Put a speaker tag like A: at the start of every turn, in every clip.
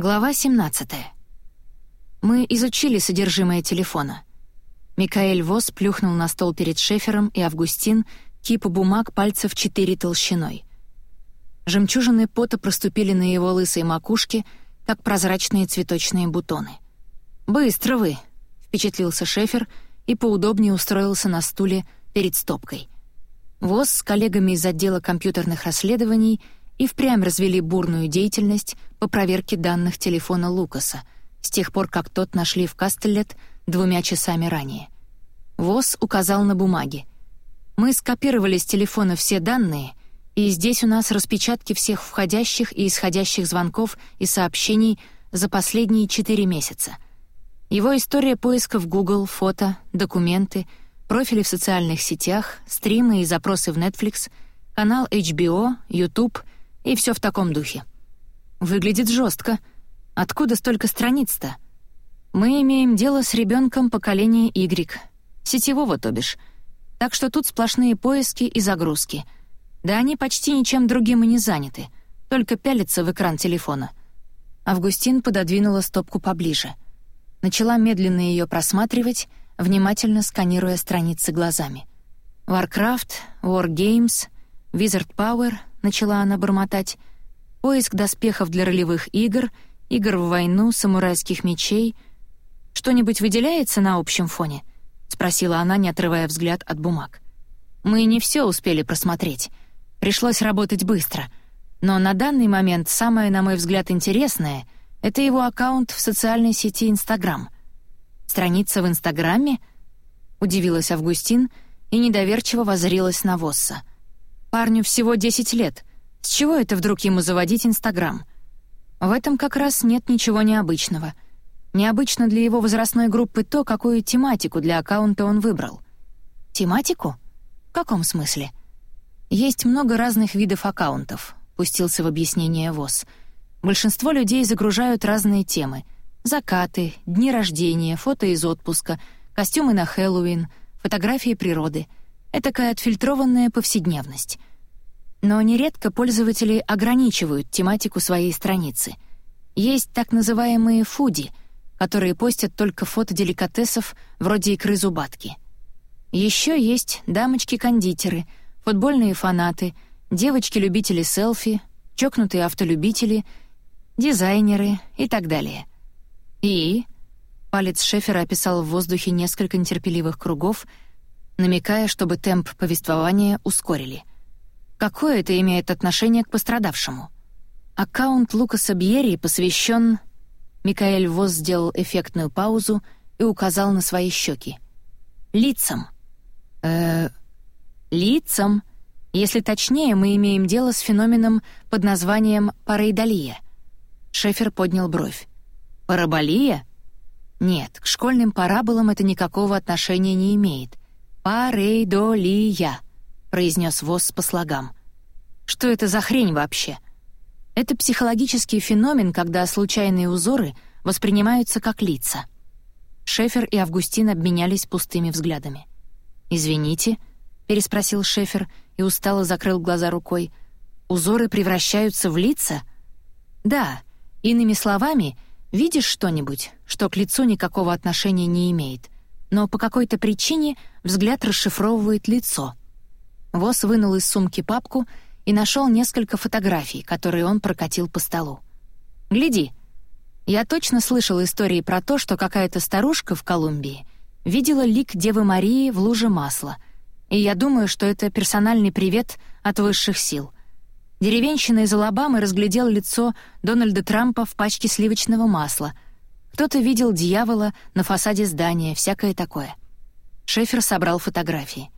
A: Глава 17. Мы изучили содержимое телефона. Микаэль Вос плюхнул на стол перед Шефером и Августин кипу бумаг пальцев четыре толщиной. Жемчужины пота проступили на его лысой макушке, как прозрачные цветочные бутоны. «Быстро вы!» — впечатлился Шефер и поудобнее устроился на стуле перед стопкой. ВОЗ с коллегами из отдела компьютерных расследований — и впрямь развели бурную деятельность по проверке данных телефона Лукаса с тех пор, как тот нашли в Кастеллет двумя часами ранее. ВОЗ указал на бумаге. «Мы скопировали с телефона все данные, и здесь у нас распечатки всех входящих и исходящих звонков и сообщений за последние четыре месяца. Его история поиска в Google, фото, документы, профили в социальных сетях, стримы и запросы в Netflix, канал HBO, YouTube — и все в таком духе. Выглядит жестко. Откуда столько страниц-то? Мы имеем дело с ребенком поколения Y, сетевого, то бишь. Так что тут сплошные поиски и загрузки. Да они почти ничем другим и не заняты, только пялятся в экран телефона. Августин пододвинула стопку поближе. Начала медленно ее просматривать, внимательно сканируя страницы глазами. Warcraft, Wargames, Wizard Power, — начала она бормотать. «Поиск доспехов для ролевых игр, игр в войну, самурайских мечей. Что-нибудь выделяется на общем фоне?» — спросила она, не отрывая взгляд от бумаг. «Мы не все успели просмотреть. Пришлось работать быстро. Но на данный момент самое, на мой взгляд, интересное — это его аккаунт в социальной сети Инстаграм. Страница в Инстаграме?» — удивилась Августин и недоверчиво воззрилась на Восса — Парню всего 10 лет. С чего это вдруг ему заводить Инстаграм? В этом как раз нет ничего необычного. Необычно для его возрастной группы то, какую тематику для аккаунта он выбрал. Тематику? В каком смысле? Есть много разных видов аккаунтов, пустился в объяснение ВОЗ. Большинство людей загружают разные темы. Закаты, дни рождения, фото из отпуска, костюмы на Хэллоуин, фотографии природы — Этакая отфильтрованная повседневность. Но нередко пользователи ограничивают тематику своей страницы. Есть так называемые фуди, которые постят только фото деликатесов вроде икры зубатки. Еще есть дамочки-кондитеры, футбольные фанаты, девочки-любители селфи, чокнутые автолюбители, дизайнеры и так далее. И... Палец Шефера описал в воздухе несколько нетерпеливых кругов — намекая, чтобы темп повествования ускорили. Какое это имеет отношение к пострадавшему? Аккаунт Лукаса Бьерри посвящен... Микаэль Воз сделал эффектную паузу и указал на свои щеки. Лицам. Э, лицам. Если точнее, мы имеем дело с феноменом под названием параидолия. Шефер поднял бровь. Параболия? Нет, к школьным параболам это никакого отношения не имеет. «Парейдолия», — произнес Восс по слогам. «Что это за хрень вообще?» Это психологический феномен, когда случайные узоры воспринимаются как лица. Шефер и Августин обменялись пустыми взглядами. «Извините», — переспросил Шефер и устало закрыл глаза рукой. «Узоры превращаются в лица?» «Да, иными словами, видишь что-нибудь, что к лицу никакого отношения не имеет, но по какой-то причине взгляд расшифровывает лицо. Вос вынул из сумки папку и нашел несколько фотографий, которые он прокатил по столу. «Гляди. Я точно слышал истории про то, что какая-то старушка в Колумбии видела лик Девы Марии в луже масла, и я думаю, что это персональный привет от высших сил». Деревенщина из Алабамы разглядел лицо Дональда Трампа в пачке сливочного масла — кто-то видел дьявола на фасаде здания, всякое такое. Шефер собрал фотографии.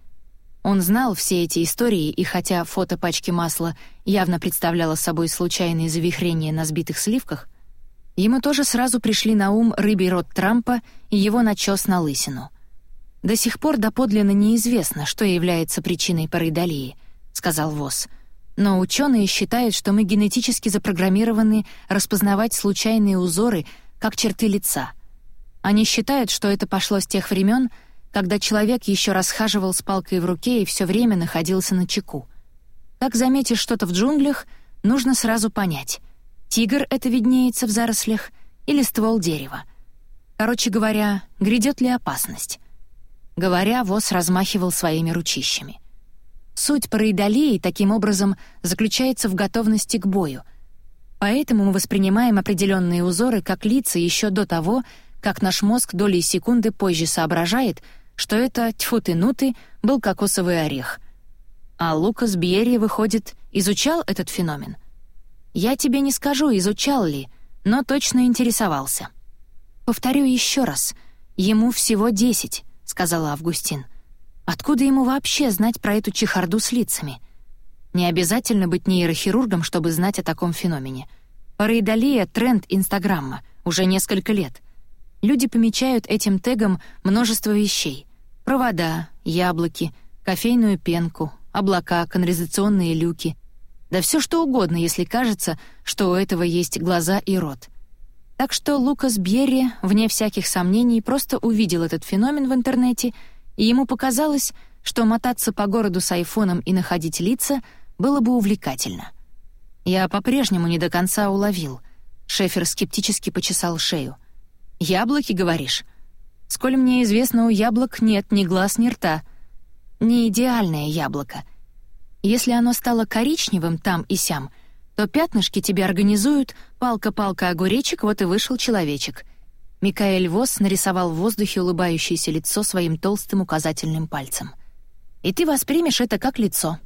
A: Он знал все эти истории, и хотя фото пачки масла явно представляло собой случайные завихрения на сбитых сливках, ему тоже сразу пришли на ум рыбий рот Трампа и его начес на лысину. «До сих пор доподлинно неизвестно, что является причиной пароидолии», — сказал Восс. «Но ученые считают, что мы генетически запрограммированы распознавать случайные узоры как черты лица. Они считают, что это пошло с тех времен, когда человек еще расхаживал с палкой в руке и все время находился на чеку. Как заметишь что-то в джунглях, нужно сразу понять. Тигр это виднеется в зарослях или ствол дерева. Короче говоря, грядет ли опасность? Говоря, Вос размахивал своими ручищами. Суть параидолии таким образом заключается в готовности к бою. Поэтому мы воспринимаем определенные узоры как лица еще до того, как наш мозг долей секунды позже соображает, что это тьфу-ты-нуты был кокосовый орех. А Лукас Бьерри, выходит, изучал этот феномен. Я тебе не скажу, изучал ли, но точно интересовался. Повторю еще раз, ему всего десять, сказала Августин. Откуда ему вообще знать про эту чехарду с лицами? Не обязательно быть нейрохирургом, чтобы знать о таком феномене. Параидолия — тренд Инстаграма, уже несколько лет. Люди помечают этим тегом множество вещей. Провода, яблоки, кофейную пенку, облака, канализационные люки. Да все что угодно, если кажется, что у этого есть глаза и рот. Так что Лукас Бьерри, вне всяких сомнений, просто увидел этот феномен в интернете, и ему показалось, что мотаться по городу с айфоном и находить лица было бы увлекательно. Я по-прежнему не до конца уловил. Шефер скептически почесал шею. «Яблоки, говоришь?» Сколь мне известно, у яблок нет ни глаз, ни рта. Не идеальное яблоко. Если оно стало коричневым там и сям, то пятнышки тебе организуют палка-палка огуречек, вот и вышел человечек. Микаэль Восс нарисовал в воздухе улыбающееся лицо своим толстым указательным пальцем. И ты воспримешь это как лицо.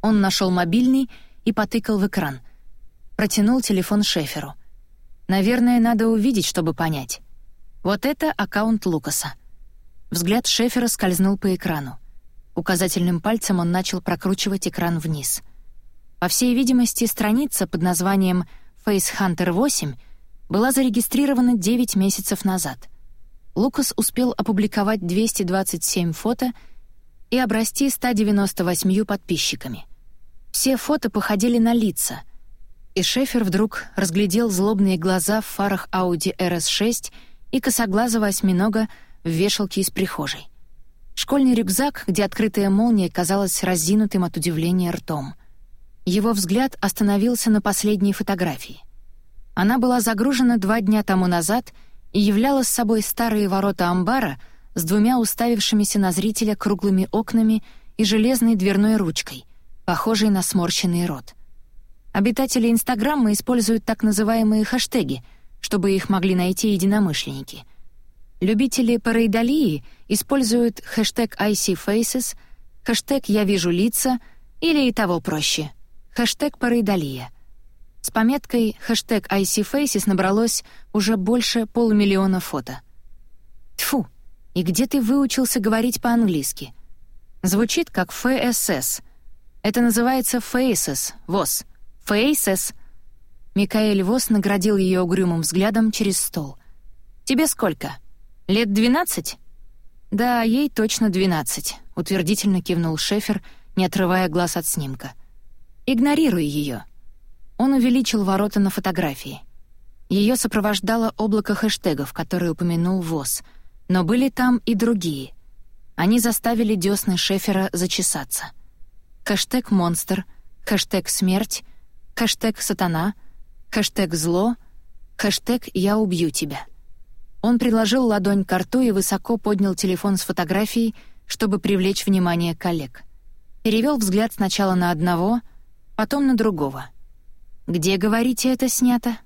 A: Он нашел мобильный и потыкал в экран. Протянул телефон Шеферу. Наверное, надо увидеть, чтобы понять. Вот это аккаунт Лукаса. Взгляд Шефера скользнул по экрану. Указательным пальцем он начал прокручивать экран вниз. По всей видимости, страница под названием «Facehunter 8» была зарегистрирована 9 месяцев назад. Лукас успел опубликовать 227 фото и обрасти 198 подписчиками. Все фото походили на лица, и Шефер вдруг разглядел злобные глаза в фарах Audi RS6 и косоглазого осьминога в вешалке из прихожей. Школьный рюкзак, где открытая молния казалась разинутым от удивления ртом. Его взгляд остановился на последней фотографии. Она была загружена два дня тому назад и являла с собой старые ворота амбара с двумя уставившимися на зрителя круглыми окнами и железной дверной ручкой, похожей на сморщенный рот. Обитатели Инстаграма используют так называемые хэштеги — чтобы их могли найти единомышленники. Любители параидолии используют хэштег ICFaces, хэштег «Я вижу лица» или и того проще — хэштег параидолия. С пометкой хэштег ICFaces набралось уже больше полумиллиона фото. Тфу, и где ты выучился говорить по-английски? Звучит как FSS. Это называется Faces, ВОЗ. Faces — Микаэль Вос наградил ее угрюмым взглядом через стол. «Тебе сколько? Лет двенадцать?» «Да, ей точно двенадцать», — утвердительно кивнул Шефер, не отрывая глаз от снимка. «Игнорируй ее». Он увеличил ворота на фотографии. Ее сопровождало облако хэштегов, которые упомянул ВОЗ, но были там и другие. Они заставили десны Шефера зачесаться. Хэштег «Монстр», хэштег «Смерть», хэштег «Сатана», хэштег «Зло», хэштег «Я убью тебя». Он приложил ладонь к рту и высоко поднял телефон с фотографией, чтобы привлечь внимание коллег. Перевел взгляд сначала на одного, потом на другого. «Где, говорите, это снято?»